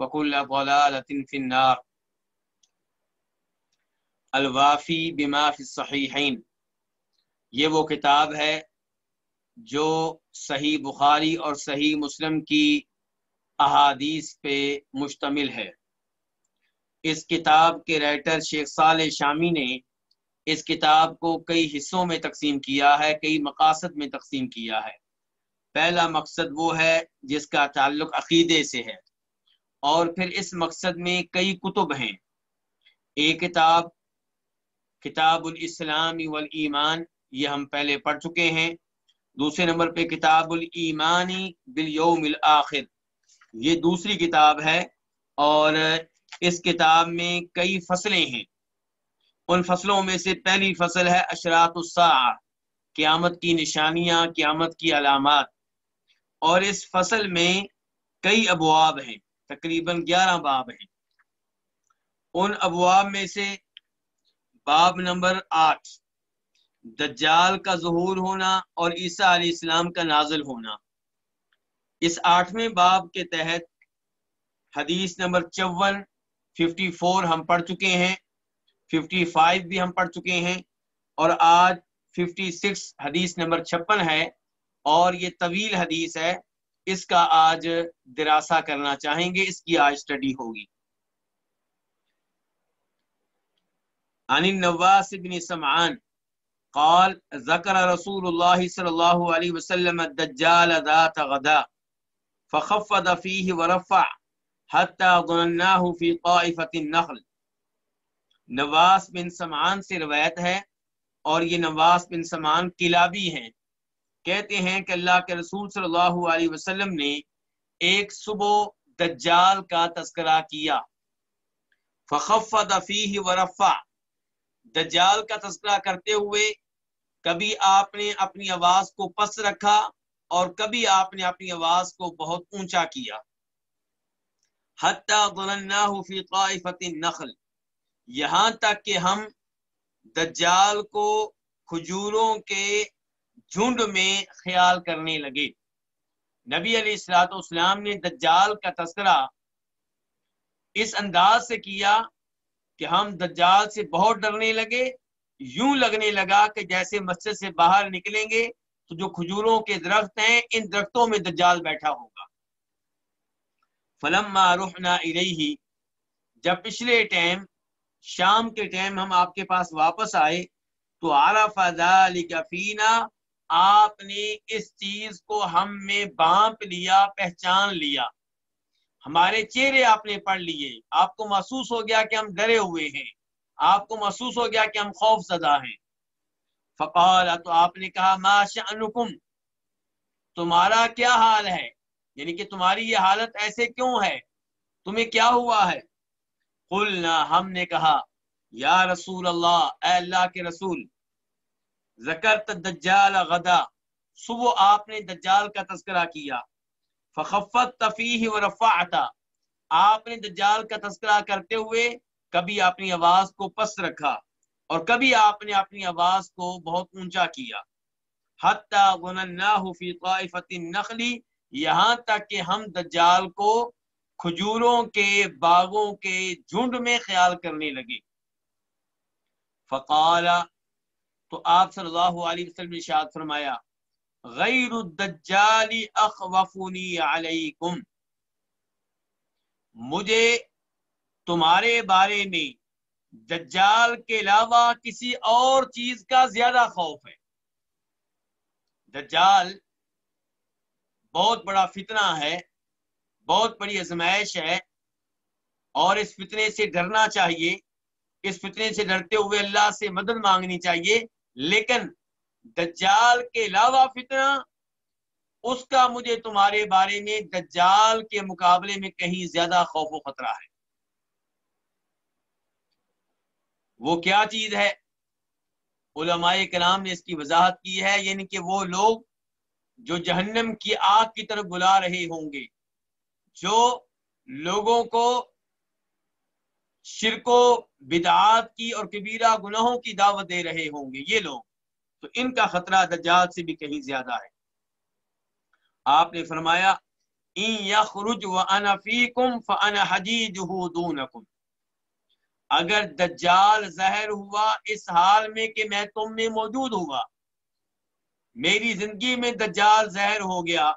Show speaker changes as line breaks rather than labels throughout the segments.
وكل ضلالة في النار. الوافی بما فی الصحیحین یہ وہ کتاب ہے جو صحیح بخاری اور صحیح مسلم کی احادیث پہ مشتمل ہے۔ اس کتاب کے رائٹر شیخ صالح شامی نے اس کتاب کو کئی حصوں میں تقسیم کیا ہے، کئی مقاصد میں تقسیم کیا ہے۔ پہلا مقصد وہ ہے جس کا تعلق عقیدے سے ہے۔ اور پھر اس مقصد میں کئی کتب ہیں۔ ایک کتاب کتاب الاسلام والایمان، یہ ہم پہلے پڑھ چکے ہیں۔ دوسرے نمبر پہ کتاب الایمانی بالیوم الاخر، یہ دوسری کتاب ہے۔ اور اس کتاب میں کئی فصلیں ہیں۔ ان فصلوں میں سے پہلی فصل ہے اشراط الساعہ، قیامت کی نشانیاں، قیامت کی علامات۔ اور اس فصل میں کئی ابواب ہیں۔ تقریباً گیارہ باب ہیں۔ ان ابواب میں سے باب نمبر آٹھ، دجال کا ظہور ہونا اور عیسیٰ علیہ السلام کا نازل ہونا۔ اس آٹھویں باب کے تحت حدیث نمبر چون ففٹی فور ہم پڑھ چکے ہیں ففٹی فائیو بھی ہم پڑھ چکے ہیں اور آج ففٹی سکس حدیث نمبر چھپن ہے اور یہ طویل حدیث ہے۔ اس کا آج دراسہ کرنا چاہیں گے، اس کی آج اسٹڈی ہوگی۔ عن النواس بن سمعان قال ذكر رسول الله صلى الله عليه وسلم الدجال ذات غدا، فخفض فيه ورفع حتى ظنناه في طائفة النخل۔ نواس بن سمعان سے روایت ہے اور یہ نواس بن سمعان کلابی ہیں۔ کہتے ہیں کہ اللہ کے رسول صلی اللہ علیہ وسلم نے ایک صبح دجال کا تذکرہ کیا۔ فخفض فیہ ورفع۔ دجال کا تذکرہ کرتے ہوئے کبھی آپ نے اپنی آواز کو پس رکھا اور کبھی آپ نے اپنی آواز کو بہت اونچا کیا۔ حتی ظنناہ فی طائفت النخل۔ یہاں تک کہ ہم دجال کو کھجوروں کے جھنڈ میں خیال کرنے لگے۔ نبی علیہ السلاۃ والسلام نے دجال کا تذکرہ اس انداز سے کیا کہ ہم دجال سے بہت ڈرنے لگے، یوں لگنے لگا کہ جیسے مسجد سے باہر نکلیں گے تو جو کھجوروں کے درخت ہیں، ان درختوں میں دجال بیٹھا ہوگا۔ فلما رحنا الیہ، جب پچھلے ٹائم، شام کے ٹائم ہم آپ کے پاس واپس آئے تو عرف ذلک فینا آپ نے اس چیز کو ہم میں بانپ لیا، پہچان لیا۔ ہمارے چہرے آپ نے پڑھ لیے۔ آپ کو محسوس ہو گیا کہ ہم ڈرے ہوئے ہیں۔ آپ کو محسوس ہو گیا کہ ہم خوف زدہ ہیں۔ فقال، تو آپ نے کہا، ما شأنکم؟ تمہارا کیا حال ہے؟ یعنی کہ تمہاری یہ حالت ایسے کیوں ہے؟ تمہیں کیا ہوا ہے؟ قلنا، ہم نے کہا، یا رسول اللہ، اے اللہ کے رسول ذکرت دجال غدا صبح آپ نے دجال کا تذکرہ کیا۔ فخفت تفیح و رفعتا آپ نے دجال کا تذکرہ کرتے ہوئے کبھی اپنی آواز کو پس رکھا اور کبھی آپ نے اپنی آواز کو بہت اونچا کیا۔ حتیٰ ظنناہ فی طائفت النخلی یہاں تک کہ ہم دجال کو کھجوروں کے باغوں کے جھنڈ میں خیال کرنے لگے۔ فقال تو آپ صلی اللہ علیہ وسلم نے شاد فرمایا، غیر الدجال اخوفنی علیکم۔ مجھے تمہارے بارے میں دجال کے علاوہ کسی اور چیز کا زیادہ خوف ہے۔ دجال بہت بڑا فتنہ ہے، بہت بڑی ازمائش ہے، اور اس فتنے سے ڈرنا چاہیے۔ اس فتنے سے ڈرتے ہوئے اللہ سے مدد مانگنی چاہیے۔ لیکن دجال کے علاوہ فتنہ، اس کا مجھے تمہارے بارے میں دجال کے مقابلے میں کہیں زیادہ خوف و خطرہ ہے۔ وہ کیا چیز ہے؟ علماء کلام نے اس کی وضاحت کی ہے یعنی کہ وہ لوگ جو جہنم کی آگ کی طرف بلا رہے ہوں گے، جو لوگوں کو شرک و بدعات کی اور کبیرہ گناہوں کی دعوت دے رہے ہوں گے یہ لوگ۔ تو ان کا خطرہ دجال سے بھی کہیں زیادہ ہے۔ آپ نے فرمایا، ان یخرج وانا فیکم فانا حجیجہ دونکم۔ اگر دجال ظاہر ہوا، اس حال میں کہ میں تم میں موجود ہوا۔ میری زندگی میں دجال ظاہر ہو گیا،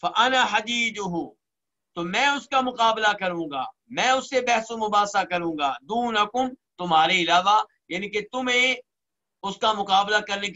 فانا حجیجہ تو میں اس کا مقابلہ کروں گا۔ میں اس سے بحث و مباحثہ کروں گا۔ دونکم تمہارے علاوہ یعنی کہ تمہیں اس کا مقابلہ کرنے کی